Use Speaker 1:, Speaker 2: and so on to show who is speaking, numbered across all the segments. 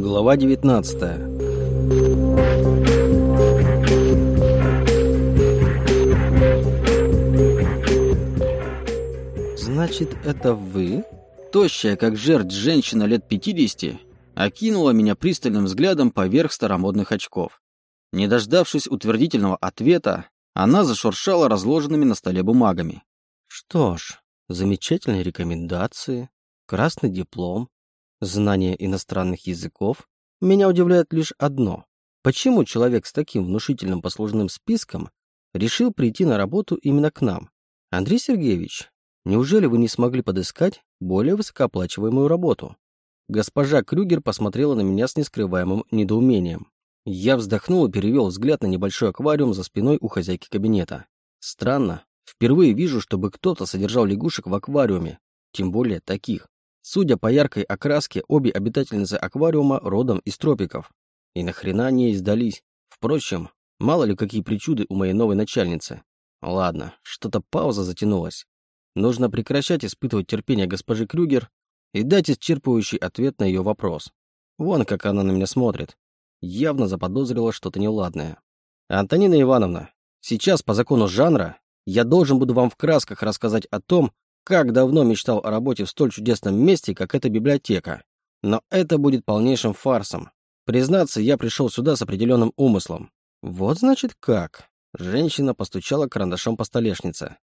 Speaker 1: Глава 19 «Значит, это вы?» Тощая, как жертв женщина лет 50, окинула меня пристальным взглядом поверх старомодных очков. Не дождавшись утвердительного ответа, она зашуршала разложенными на столе бумагами. «Что ж, замечательные рекомендации, красный диплом, знание иностранных языков. Меня удивляет лишь одно. Почему человек с таким внушительным послужным списком решил прийти на работу именно к нам? Андрей Сергеевич, неужели вы не смогли подыскать более высокооплачиваемую работу? Госпожа Крюгер посмотрела на меня с нескрываемым недоумением. Я вздохнул и перевел взгляд на небольшой аквариум за спиной у хозяйки кабинета. Странно. Впервые вижу, чтобы кто-то содержал лягушек в аквариуме, тем более таких. Судя по яркой окраске, обе обитательницы аквариума родом из тропиков. И нахрена они сдались? Впрочем, мало ли какие причуды у моей новой начальницы. Ладно, что-то пауза затянулась. Нужно прекращать испытывать терпение госпожи Крюгер и дать исчерпывающий ответ на ее вопрос. Вон как она на меня смотрит. Явно заподозрила что-то неладное. Антонина Ивановна, сейчас по закону жанра я должен буду вам в красках рассказать о том, как давно мечтал о работе в столь чудесном месте, как эта библиотека. Но это будет полнейшим фарсом. Признаться, я пришел сюда с определенным умыслом. Вот значит как. Женщина постучала карандашом по столешнице.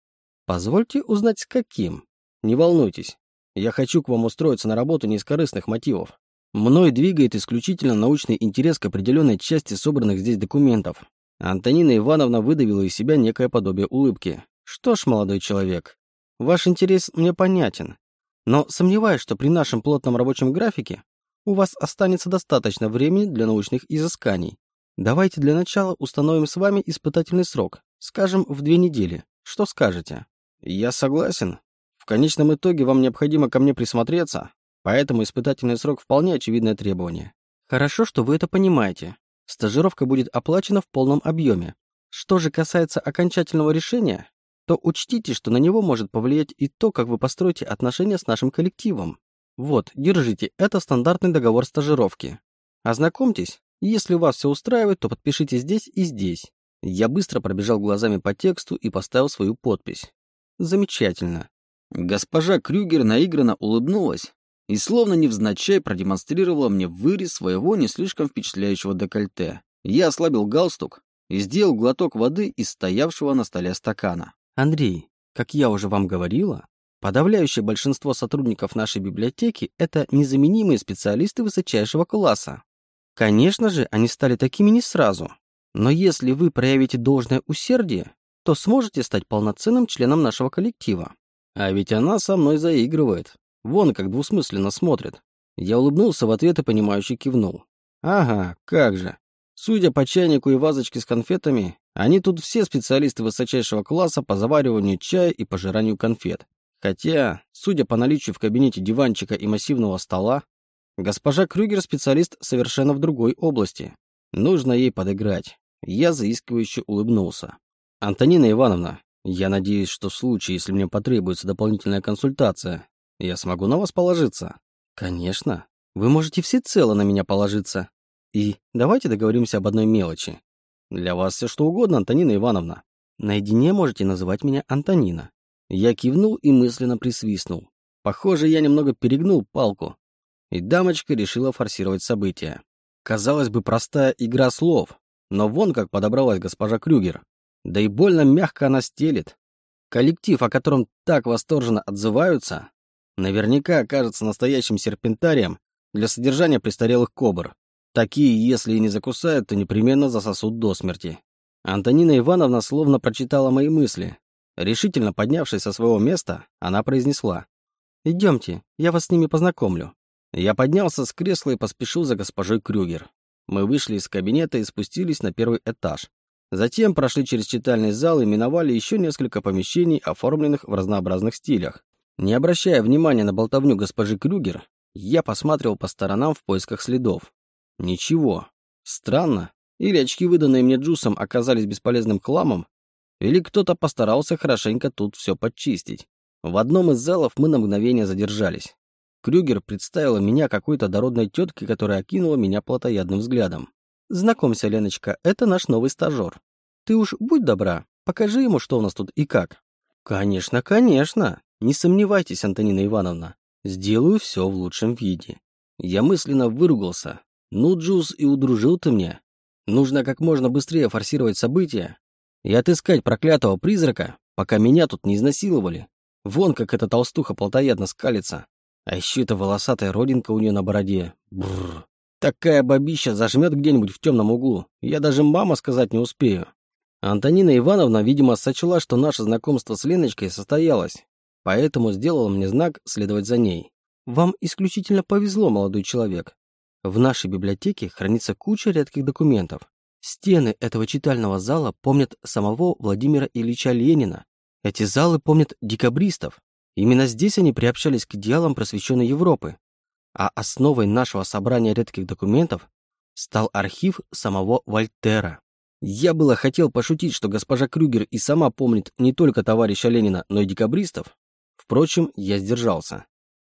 Speaker 1: Позвольте узнать, с каким. Не волнуйтесь. Я хочу к вам устроиться на работу не из корыстных мотивов. Мной двигает исключительно научный интерес к определенной части собранных здесь документов. Антонина Ивановна выдавила из себя некое подобие улыбки. Что ж, молодой человек, Ваш интерес мне понятен, но сомневаюсь, что при нашем плотном рабочем графике у вас останется достаточно времени для научных изысканий. Давайте для начала установим с вами испытательный срок, скажем, в две недели. Что скажете? Я согласен. В конечном итоге вам необходимо ко мне присмотреться, поэтому испытательный срок вполне очевидное требование. Хорошо, что вы это понимаете. Стажировка будет оплачена в полном объеме. Что же касается окончательного решения, то учтите, что на него может повлиять и то, как вы построите отношения с нашим коллективом. Вот, держите, это стандартный договор стажировки. Ознакомьтесь, если вас все устраивает, то подпишите здесь и здесь. Я быстро пробежал глазами по тексту и поставил свою подпись. Замечательно. Госпожа Крюгер наигранно улыбнулась и словно невзначай продемонстрировала мне вырез своего не слишком впечатляющего декольте. Я ослабил галстук и сделал глоток воды из стоявшего на столе стакана. Андрей, как я уже вам говорила, подавляющее большинство сотрудников нашей библиотеки – это незаменимые специалисты высочайшего класса. Конечно же, они стали такими не сразу. Но если вы проявите должное усердие, то сможете стать полноценным членом нашего коллектива. А ведь она со мной заигрывает. Вон как двусмысленно смотрит. Я улыбнулся в ответ и понимающе кивнул. Ага, как же. Судя по чайнику и вазочке с конфетами, они тут все специалисты высочайшего класса по завариванию чая и пожиранию конфет. Хотя, судя по наличию в кабинете диванчика и массивного стола, госпожа Крюгер специалист совершенно в другой области. Нужно ей подыграть. Я заискивающе улыбнулся. «Антонина Ивановна, я надеюсь, что в случае, если мне потребуется дополнительная консультация, я смогу на вас положиться?» «Конечно. Вы можете всецело на меня положиться. И давайте договоримся об одной мелочи. Для вас все что угодно, Антонина Ивановна. Наедине можете называть меня Антонина. Я кивнул и мысленно присвистнул. Похоже, я немного перегнул палку. И дамочка решила форсировать события. Казалось бы, простая игра слов, но вон как подобралась госпожа Крюгер. Да и больно мягко она стелит. Коллектив, о котором так восторженно отзываются, наверняка окажется настоящим серпентарием для содержания престарелых кобр. Такие, если и не закусают, то непременно засосут до смерти. Антонина Ивановна словно прочитала мои мысли. Решительно поднявшись со своего места, она произнесла. «Идемте, я вас с ними познакомлю». Я поднялся с кресла и поспешил за госпожой Крюгер. Мы вышли из кабинета и спустились на первый этаж. Затем прошли через читальный зал и миновали еще несколько помещений, оформленных в разнообразных стилях. Не обращая внимания на болтовню госпожи Крюгер, я посматривал по сторонам в поисках следов. Ничего. Странно. Или очки, выданные мне Джусом, оказались бесполезным хламом, или кто-то постарался хорошенько тут все подчистить. В одном из залов мы на мгновение задержались. Крюгер представила меня какой-то дородной тетке, которая окинула меня плотоядным взглядом. «Знакомься, Леночка, это наш новый стажер. Ты уж будь добра, покажи ему, что у нас тут и как». «Конечно, конечно. Не сомневайтесь, Антонина Ивановна. Сделаю все в лучшем виде». Я мысленно выругался. «Ну, Джуз, и удружил ты мне. Нужно как можно быстрее форсировать события и отыскать проклятого призрака, пока меня тут не изнасиловали. Вон как эта толстуха плотоядно скалится. А еще эта волосатая родинка у нее на бороде. Бррр. Такая бабища зажмет где-нибудь в темном углу. Я даже мама сказать не успею. Антонина Ивановна, видимо, сочла, что наше знакомство с Леночкой состоялось, поэтому сделала мне знак следовать за ней. Вам исключительно повезло, молодой человек. В нашей библиотеке хранится куча редких документов. Стены этого читального зала помнят самого Владимира Ильича Ленина. Эти залы помнят декабристов. Именно здесь они приобщались к идеалам просвещенной Европы. А основой нашего собрания редких документов стал архив самого Вольтера. Я было хотел пошутить, что госпожа Крюгер и сама помнит не только товарища Ленина, но и декабристов. Впрочем, я сдержался.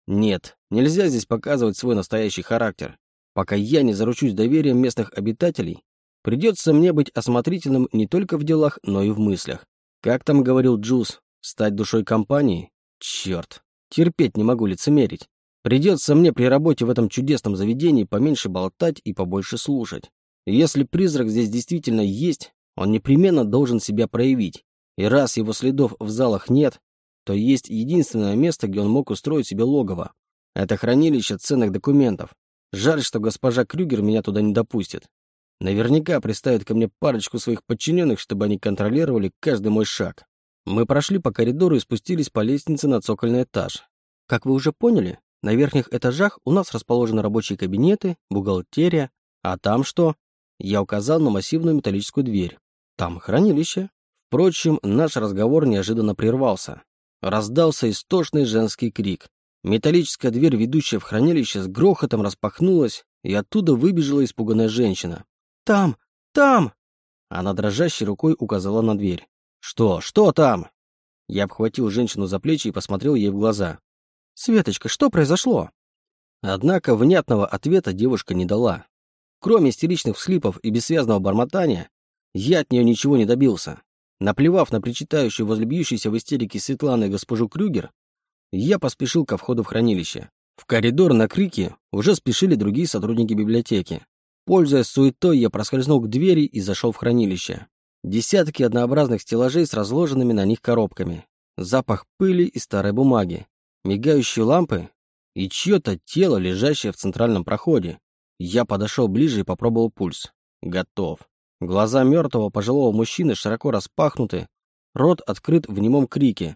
Speaker 1: Нет, нельзя здесь показывать свой настоящий характер. Пока я не заручусь доверием местных обитателей, придется мне быть осмотрительным не только в делах, но и в мыслях. Как там говорил Джуз, стать душой компании? Черт, терпеть не могу лицемерить. Придется мне при работе в этом чудесном заведении поменьше болтать и побольше слушать. Если призрак здесь действительно есть, он непременно должен себя проявить. И раз его следов в залах нет, то есть единственное место, где он мог устроить себе логово. Это хранилище ценных документов. Жаль, что госпожа Крюгер меня туда не допустит. Наверняка приставит ко мне парочку своих подчиненных, чтобы они контролировали каждый мой шаг. Мы прошли по коридору и спустились по лестнице на цокольный этаж. Как вы уже поняли, на верхних этажах у нас расположены рабочие кабинеты, бухгалтерия. А там что? Я указал на массивную металлическую дверь. Там хранилище. Впрочем, наш разговор неожиданно прервался. Раздался истошный женский крик. Металлическая дверь, ведущая в хранилище, с грохотом распахнулась, и оттуда выбежала испуганная женщина. «Там! Там!» Она дрожащей рукой указала на дверь. «Что? Что там?» Я обхватил женщину за плечи и посмотрел ей в глаза. «Светочка, что произошло?» Однако внятного ответа девушка не дала. Кроме истеричных всхлипов и бессвязного бормотания, я от нее ничего не добился. Наплевав на причитающую возле бьющейся в истерике Светланы госпожу Крюгер, я поспешил ко входу в хранилище. В коридор на крики уже спешили другие сотрудники библиотеки. Пользуясь суетой, я проскользнул к двери и зашел в хранилище. Десятки однообразных стеллажей с разложенными на них коробками. Запах пыли и старой бумаги. Мигающие лампы и чье-то тело, лежащее в центральном проходе. Я подошел ближе и попробовал пульс. Готов. Глаза мертвого пожилого мужчины широко распахнуты, рот открыт в немом крике.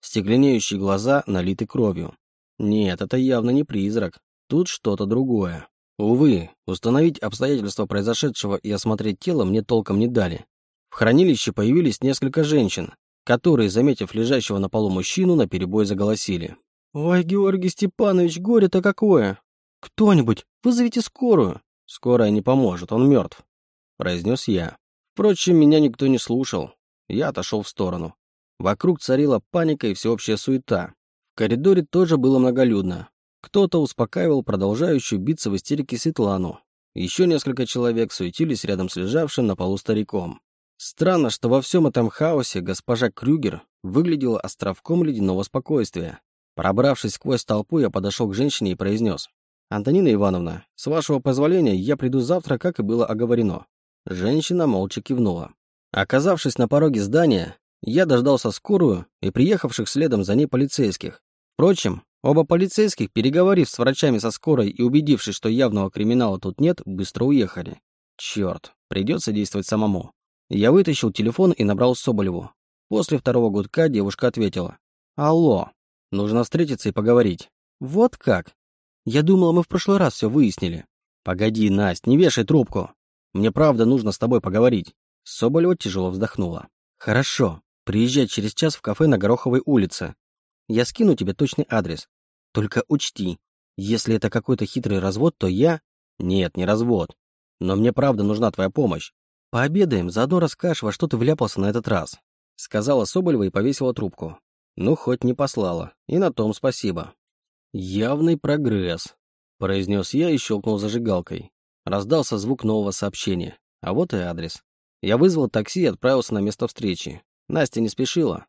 Speaker 1: Стекленеющие глаза налиты кровью. Нет, это явно не призрак. Тут что-то другое. Увы, установить обстоятельства произошедшего и осмотреть тело мне толком не дали. В хранилище появились несколько женщин, которые, заметив лежащего на полу мужчину, наперебой заголосили. «Ой, Георгий Степанович, горе-то какое! Кто-нибудь, вызовите скорую!» «Скорая не поможет, он мертв», — произнес я. Впрочем, меня никто не слушал. Я отошел в сторону. Вокруг царила паника и всеобщая суета. В коридоре тоже было многолюдно. Кто-то успокаивал продолжающую биться в истерике Светлану. Еще несколько человек суетились рядом с лежавшим на полу стариком. Странно, что во всем этом хаосе госпожа Крюгер выглядела островком ледяного спокойствия. Пробравшись сквозь толпу, я подошел к женщине и произнес. «Антонина Ивановна, с вашего позволения, я приду завтра, как и было оговорено». Женщина молча кивнула. Оказавшись на пороге здания, я дождался скорую и приехавших следом за ней полицейских. Впрочем, Оба полицейских, переговорив с врачами со скорой и убедившись, что явного криминала тут нет, быстро уехали. Черт, придется действовать самому. Я вытащил телефон и набрал Соболеву. После второго гудка девушка ответила. «Алло, нужно встретиться и поговорить». «Вот как? Я думала, мы в прошлый раз все выяснили». «Погоди, Настя, не вешай трубку. Мне правда нужно с тобой поговорить». Соболева тяжело вздохнула. «Хорошо, приезжай через час в кафе на Гороховой улице. Я скину тебе точный адрес. Только учти, если это какой-то хитрый развод, то я... Нет, не развод. Но мне правда нужна твоя помощь. Пообедаем, заодно расскажешь, во что ты вляпался на этот раз. Сказала Соболева и повесила трубку. Ну, хоть не послала. И на том спасибо. «Явный прогресс», — произнес я и щелкнул зажигалкой. Раздался звук нового сообщения. А вот и адрес. Я вызвал такси и отправился на место встречи. Настя не спешила.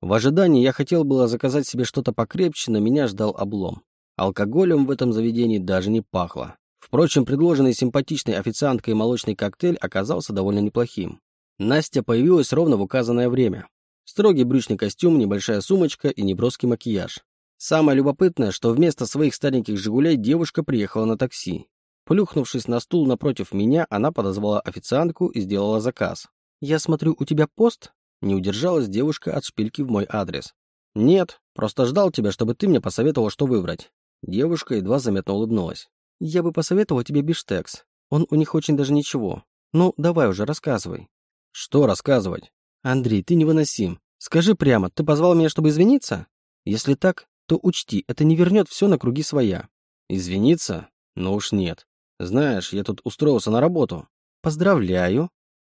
Speaker 1: В ожидании я хотел было заказать себе что-то покрепче, но меня ждал облом. Алкоголем в этом заведении даже не пахло. Впрочем, предложенный симпатичной официанткой молочный коктейль оказался довольно неплохим. Настя появилась ровно в указанное время. Строгий брючный костюм, небольшая сумочка и неброский макияж. Самое любопытное, что вместо своих стареньких «Жигулей» девушка приехала на такси. Плюхнувшись на стул напротив меня, она подозвала официантку и сделала заказ. «Я смотрю, у тебя пост?» Не удержалась девушка от шпильки в мой адрес. «Нет, просто ждал тебя, чтобы ты мне посоветовал, что выбрать». Девушка едва заметно улыбнулась. «Я бы посоветовала тебе биштекс. Он у них очень даже ничего. Ну, давай уже, рассказывай». «Что рассказывать?» «Андрей, ты невыносим. Скажи прямо, ты позвал меня, чтобы извиниться? Если так, то учти, это не вернет все на круги своя». «Извиниться? Ну уж нет. Знаешь, я тут устроился на работу». «Поздравляю».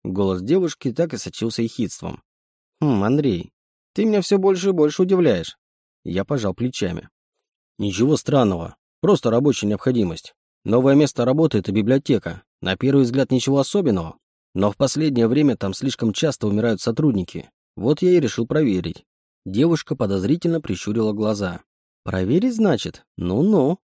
Speaker 1: Голос девушки так и сочился ехидством. «Хм, Андрей, ты меня все больше и больше удивляешь». Я пожал плечами. «Ничего странного. Просто рабочая необходимость. Новое место работы — это библиотека. На первый взгляд ничего особенного. Но в последнее время там слишком часто умирают сотрудники. Вот я и решил проверить». Девушка подозрительно прищурила глаза. «Проверить, значит? Ну-ну».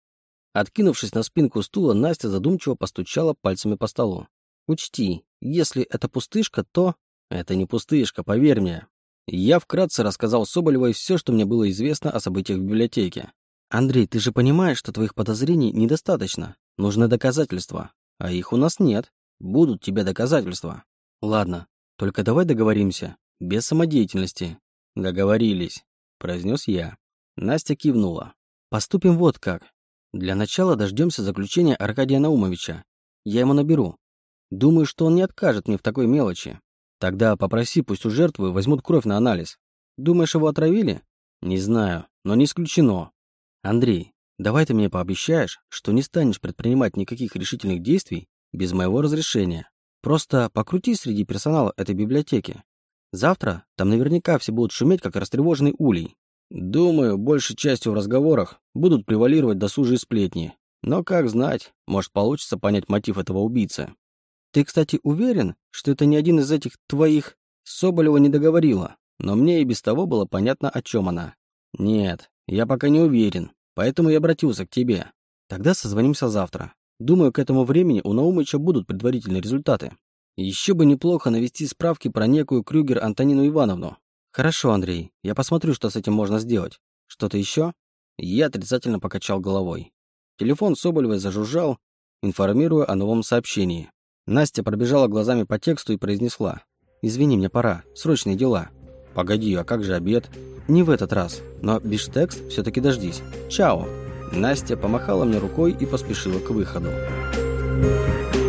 Speaker 1: Откинувшись на спинку стула, Настя задумчиво постучала пальцами по столу. «Учти, если это пустышка, то...» «Это не пустышка, поверь мне». Я вкратце рассказал Соболевой все, что мне было известно о событиях в библиотеке. «Андрей, ты же понимаешь, что твоих подозрений недостаточно. Нужны доказательства. А их у нас нет. Будут тебе доказательства. Ладно, только давай договоримся. Без самодеятельности». «Договорились», — произнес я. Настя кивнула. «Поступим вот как. Для начала дождемся заключения Аркадия Наумовича. Я ему наберу. Думаю, что он не откажет мне в такой мелочи. Тогда попроси, пусть у жертвы возьмут кровь на анализ. Думаешь, его отравили? Не знаю, но не исключено. Андрей, давай ты мне пообещаешь, что не станешь предпринимать никаких решительных действий без моего разрешения. Просто покрути среди персонала этой библиотеки. Завтра там наверняка все будут шуметь, как растревоженный улей. Думаю, большей частью в разговорах будут превалировать досужие сплетни. Но как знать, может получится понять мотив этого убийцы. Ты, кстати, уверен, что это не один из этих твоих... Соболева не договорила, но мне и без того было понятно, о чем она. Нет, я пока не уверен, поэтому я обратился к тебе. Тогда созвонимся завтра. Думаю, к этому времени у Наумыча будут предварительные результаты. Еще бы неплохо навести справки про некую Крюгер Антонину Ивановну. Хорошо, Андрей, я посмотрю, что с этим можно сделать. Что-то еще? Я отрицательно покачал головой. Телефон Соболевой зажужжал, информируя о новом сообщении. Настя пробежала глазами по тексту и произнесла. «Извини, мне пора. Срочные дела». «Погоди, а как же обед?» «Не в этот раз. Но биштекст все-таки дождись. Чао!» Настя помахала мне рукой и поспешила к выходу. Thank you.